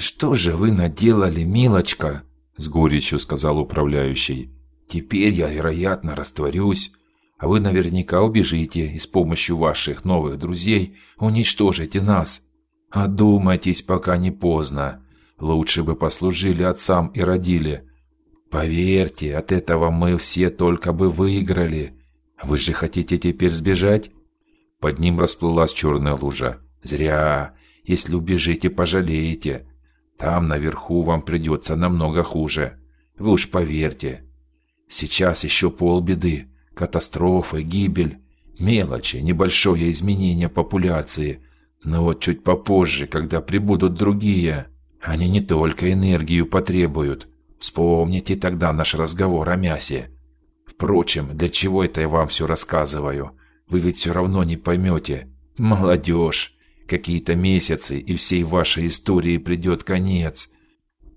что же вы наделали, милочка? с горечью сказал управляющий. Теперь я, вероятно, растворюсь, а вы наверняка убежите и с помощью ваших новых друзей уничтожите нас. Одумайтесь, пока не поздно. Лучше бы послужили отцам и родили. Поверьте, от этого мы все только бы выиграли. Вы же хотите теперь сбежать? Под ним расплылась черная лужа. Зря. Если убежите, пожалеете. Там наверху вам придется намного хуже. Вы уж поверьте. Сейчас еще полбеды. Катастрофы, гибель, мелочи, небольшое изменение популяции. Но вот чуть попозже, когда прибудут другие, они не только энергию потребуют. Вспомните тогда наш разговор о мясе. Впрочем, для чего это я вам все рассказываю? Вы ведь все равно не поймете. Молодежь. Какие-то месяцы, и всей вашей истории придет конец.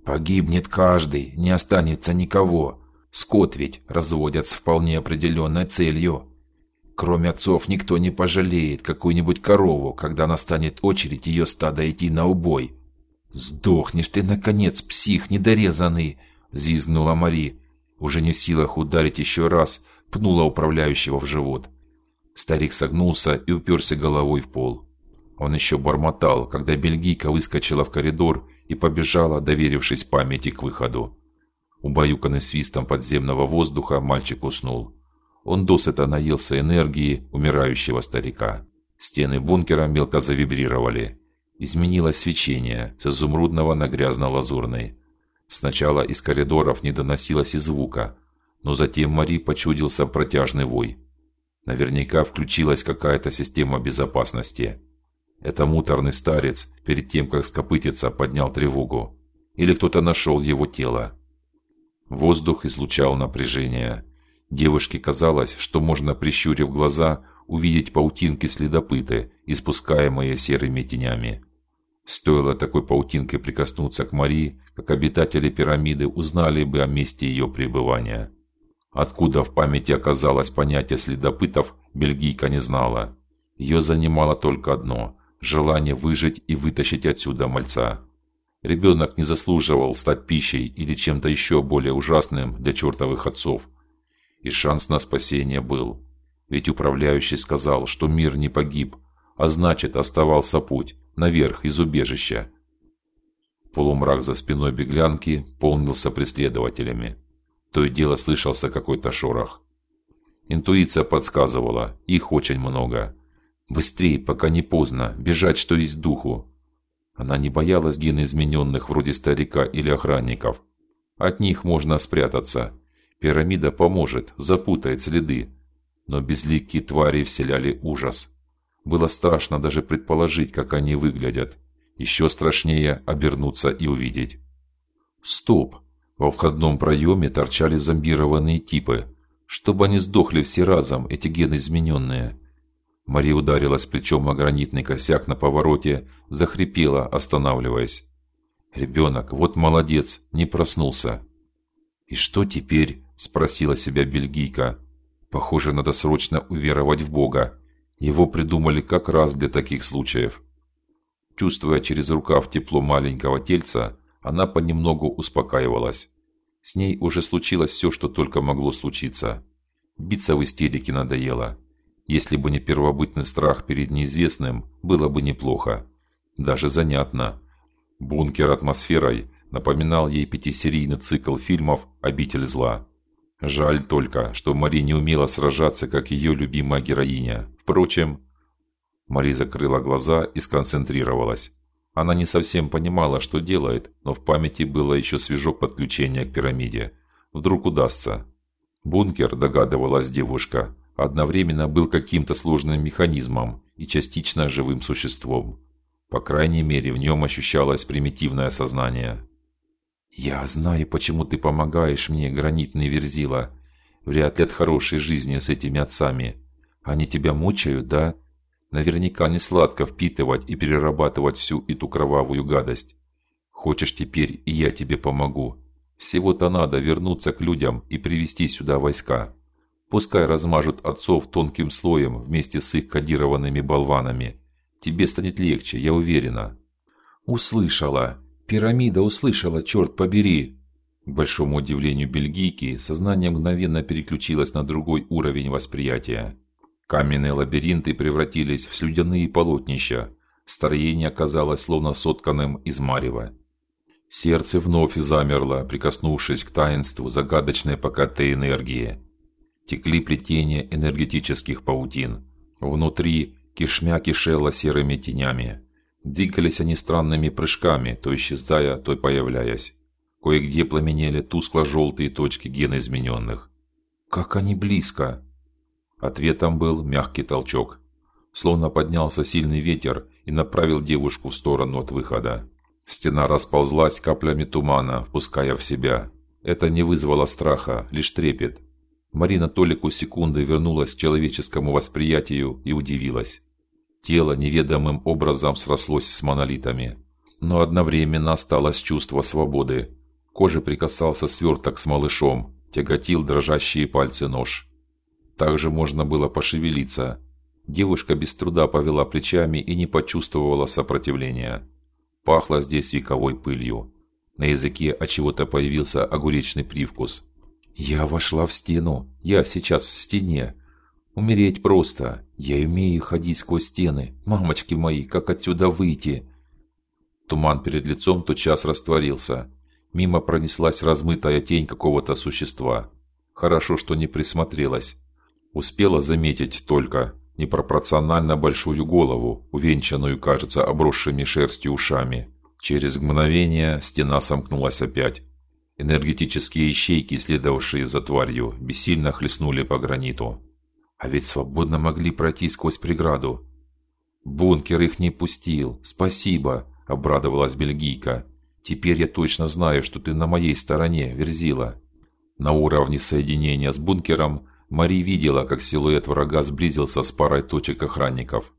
Погибнет каждый, не останется никого. Скот ведь разводят с вполне определенной целью. Кроме отцов никто не пожалеет какую-нибудь корову, когда настанет очередь ее стада идти на убой. Сдохнешь ты наконец, псих недорезанный, взвизгнула Мари, уже не в силах ударить еще раз, пнула управляющего в живот. Старик согнулся и уперся головой в пол. Он еще бормотал, когда бельгийка выскочила в коридор и побежала, доверившись памяти к выходу. Убаюканный свистом подземного воздуха, мальчик уснул. Он досыта наелся энергии умирающего старика. Стены бункера мелко завибрировали. Изменилось свечение с изумрудного на грязно-лазурный. Сначала из коридоров не доносилось и звука, но затем Мари почудился протяжный вой. Наверняка включилась какая-то система безопасности. Это муторный старец перед тем, как скопытиться, поднял тревогу. Или кто-то нашел его тело. Воздух излучал напряжение. Девушке казалось, что можно прищурив глаза увидеть паутинки следопыты, испускаемые серыми тенями. Стоило такой паутинкой прикоснуться к Марии, как обитатели пирамиды узнали бы о месте ее пребывания. Откуда в памяти оказалось понятие следопытов, бельгийка не знала. Ее занимало только одно желание выжить и вытащить отсюда мальца. Ребенок не заслуживал стать пищей или чем-то еще более ужасным для чертовых отцов. И шанс на спасение был. Ведь управляющий сказал, что мир не погиб, а значит, оставался путь наверх из убежища. Полумрак за спиной беглянки полнился преследователями. То и дело слышался какой-то шорох. Интуиция подсказывала, их очень много. Быстрее, пока не поздно, бежать что есть духу. Она не боялась геноизмененных вроде старика или охранников. От них можно спрятаться. Пирамида поможет, запутает следы. Но безликие твари вселяли ужас. Было страшно даже предположить, как они выглядят. Еще страшнее обернуться и увидеть. Стоп! Во входном проеме торчали зомбированные типы. Чтобы они сдохли все разом, эти гены измененные. Мария ударилась плечом о гранитный косяк на повороте, захрипела, останавливаясь. Ребенок, вот молодец, не проснулся. И что теперь? спросила себя бельгийка. Похоже, надо срочно уверовать в Бога. Его придумали как раз для таких случаев. Чувствуя через рукав тепло маленького тельца, она понемногу успокаивалась. С ней уже случилось все, что только могло случиться. Биться в истерике надоело. Если бы не первобытный страх перед неизвестным, было бы неплохо. Даже занятно. Бункер атмосферой напоминал ей пятисерийный цикл фильмов Обитель зла. Жаль только, что Мари не умела сражаться, как ее любимая героиня. Впрочем, Мари закрыла глаза и сконцентрировалась. Она не совсем понимала, что делает, но в памяти было еще свежо подключение к пирамиде. Вдруг удастся. Бункер, догадывалась девушка, одновременно был каким-то сложным механизмом и частично живым существом. По крайней мере, в нем ощущалось примитивное сознание. Я знаю, почему ты помогаешь мне, гранитный верзила. Вряд ли от хорошей жизни с этими отцами. Они тебя мучают, да? Наверняка не сладко впитывать и перерабатывать всю эту кровавую гадость. Хочешь теперь, и я тебе помогу. Всего-то надо вернуться к людям и привести сюда войска. Пускай размажут отцов тонким слоем вместе с их кодированными болванами. Тебе станет легче, я уверена. Услышала. Пирамида услышала, черт побери. К большому удивлению бельгийки, сознание мгновенно переключилось на другой уровень восприятия. Каменные лабиринты превратились в слюдяные полотнища. Строение оказалось словно сотканным из марева. Сердце вновь замерло, прикоснувшись к таинству загадочной покатой энергии. Текли плетения энергетических паутин. Внутри кишмя кишело серыми тенями. Двигались они странными прыжками, то исчезая, то появляясь. Кое-где пламенели тускло-желтые точки геноизмененных. Как они близко! Ответом был мягкий толчок. Словно поднялся сильный ветер и направил девушку в сторону от выхода. Стена расползлась каплями тумана, впуская в себя. Это не вызвало страха, лишь трепет. Марина толику секунды вернулась к человеческому восприятию и удивилась. Тело неведомым образом срослось с монолитами, но одновременно осталось чувство свободы. Коже прикасался сверток с малышом, тяготил дрожащие пальцы нож. Также можно было пошевелиться. Девушка без труда повела плечами и не почувствовала сопротивления. Пахло здесь вековой пылью. На языке от чего-то появился огуречный привкус. Я вошла в стену. Я сейчас в стене. Умереть просто. Я умею ходить сквозь стены. Мамочки мои, как отсюда выйти? Туман перед лицом тотчас растворился. Мимо пронеслась размытая тень какого-то существа. Хорошо, что не присмотрелась. Успела заметить только непропорционально большую голову, увенчанную, кажется, обросшими шерстью ушами. Через мгновение стена сомкнулась опять. Энергетические ищейки, следовавшие за тварью, бессильно хлестнули по граниту. А ведь свободно могли пройти сквозь преграду. Бункер их не пустил. Спасибо, обрадовалась бельгийка. Теперь я точно знаю, что ты на моей стороне, Верзила. На уровне соединения с бункером Мари видела, как силуэт врага сблизился с парой точек охранников.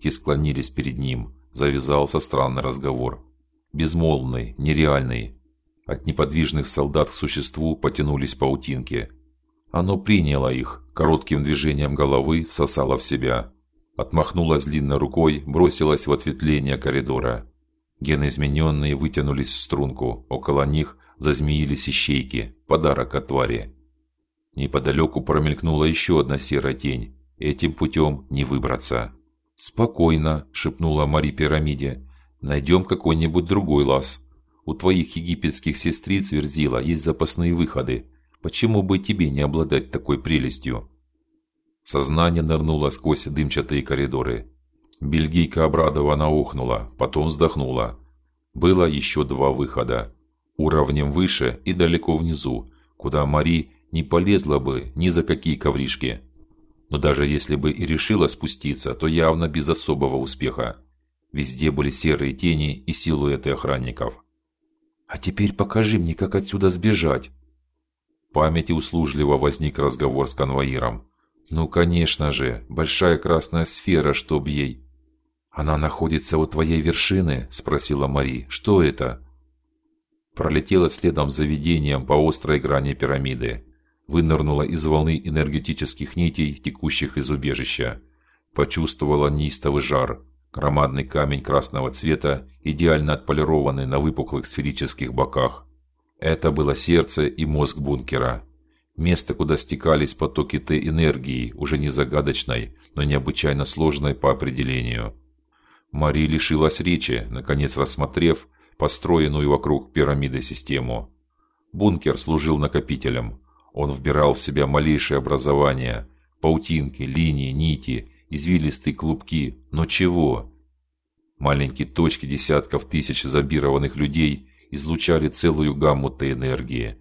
Те склонились перед ним. Завязался странный разговор, безмолвный, нереальный. От неподвижных солдат к существу потянулись паутинки. Оно приняло их, коротким движением головы всосало в себя, отмахнулось длинной рукой, бросилось в ответвление коридора. Гены измененные вытянулись в струнку, около них зазмеились ищейки, подарок от твари. Неподалеку промелькнула еще одна серая тень. Этим путем не выбраться. Спокойно, шепнула Мари пирамиде. Найдем какой-нибудь другой лаз. У твоих египетских сестриц Верзила есть запасные выходы. Почему бы тебе не обладать такой прелестью? Сознание нырнуло сквозь дымчатые коридоры. Бельгийка обрадованно охнула, потом вздохнула. Было еще два выхода, уровнем выше и далеко внизу, куда Мари не полезла бы ни за какие ковришки. Но даже если бы и решила спуститься, то явно без особого успеха. Везде были серые тени и силуэты охранников. А теперь покажи мне, как отсюда сбежать. В памяти услужливо возник разговор с конвоиром. Ну, конечно же, большая красная сфера, чтоб ей. Она находится у твоей вершины, спросила Мари. Что это? Пролетела следом за видением по острой грани пирамиды вынырнула из волны энергетических нитей, текущих из убежища. Почувствовала неистовый жар. Громадный камень красного цвета, идеально отполированный на выпуклых сферических боках. Это было сердце и мозг бункера. Место, куда стекались потоки Т-энергии, уже не загадочной, но необычайно сложной по определению. Мари лишилась речи, наконец рассмотрев построенную вокруг пирамиды систему. Бункер служил накопителем. Он вбирал в себя малейшее образование, паутинки, линии, нити, извилистые клубки, но чего? Маленькие точки десятков тысяч зомбированных людей излучали целую гамму той энергии.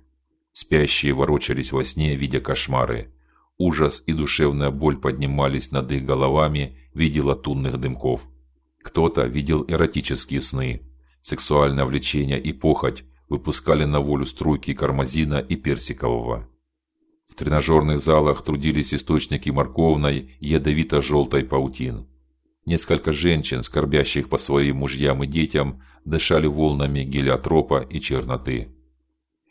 Спящие ворочались во сне, видя кошмары. Ужас и душевная боль поднимались над их головами в виде латунных дымков. Кто-то видел эротические сны, сексуальное влечение и похоть выпускали на волю струйки кармазина и персикового. Тренажерных залах трудились источники морковной и ядовито-желтой паутин. Несколько женщин, скорбящих по своим мужьям и детям, дышали волнами гелиотропа и черноты.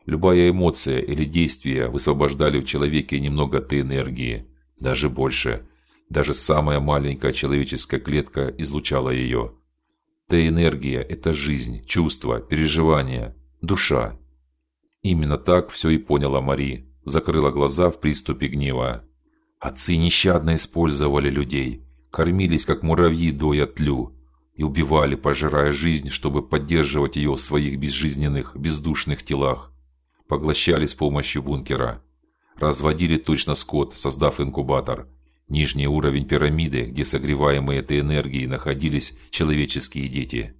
Любая эмоция или действие высвобождали в человеке немного той энергии, даже больше. Даже самая маленькая человеческая клетка излучала ее. Т-энергия – это жизнь, чувства, переживания, душа. Именно так все и поняла Мари, закрыла глаза в приступе гнева. Отцы нещадно использовали людей, кормились как муравьи доя тлю и убивали, пожирая жизнь, чтобы поддерживать ее в своих безжизненных, бездушных телах. Поглощали с помощью бункера. Разводили точно скот, создав инкубатор. Нижний уровень пирамиды, где согреваемые этой энергией находились человеческие дети.